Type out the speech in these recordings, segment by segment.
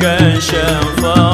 根生风。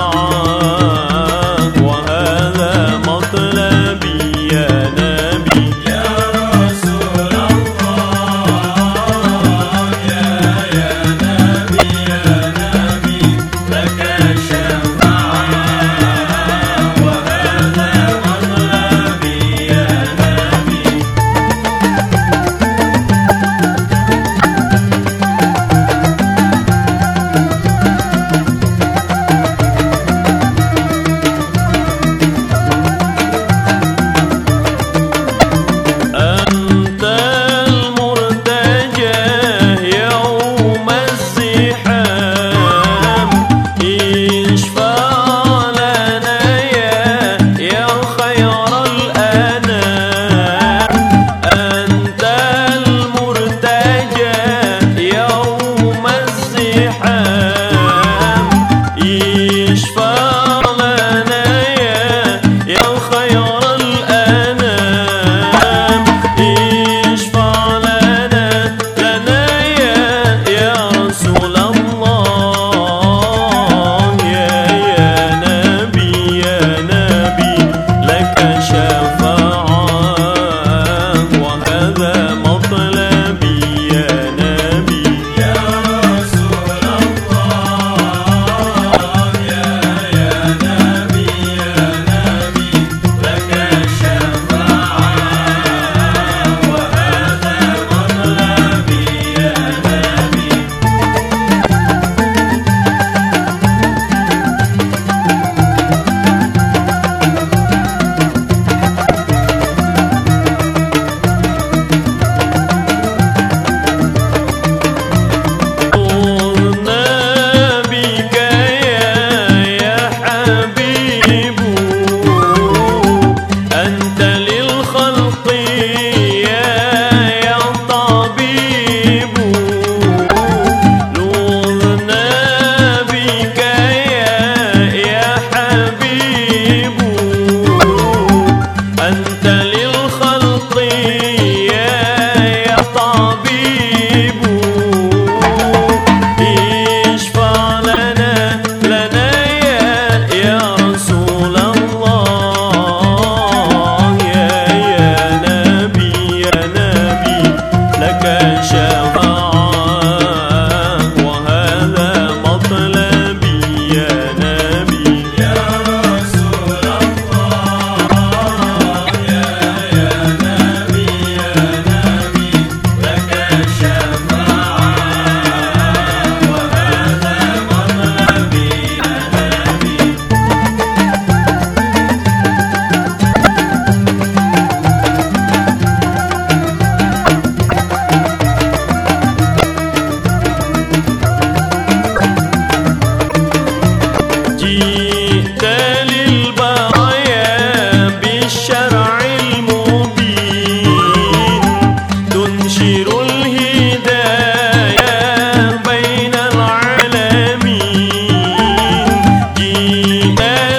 Yeah.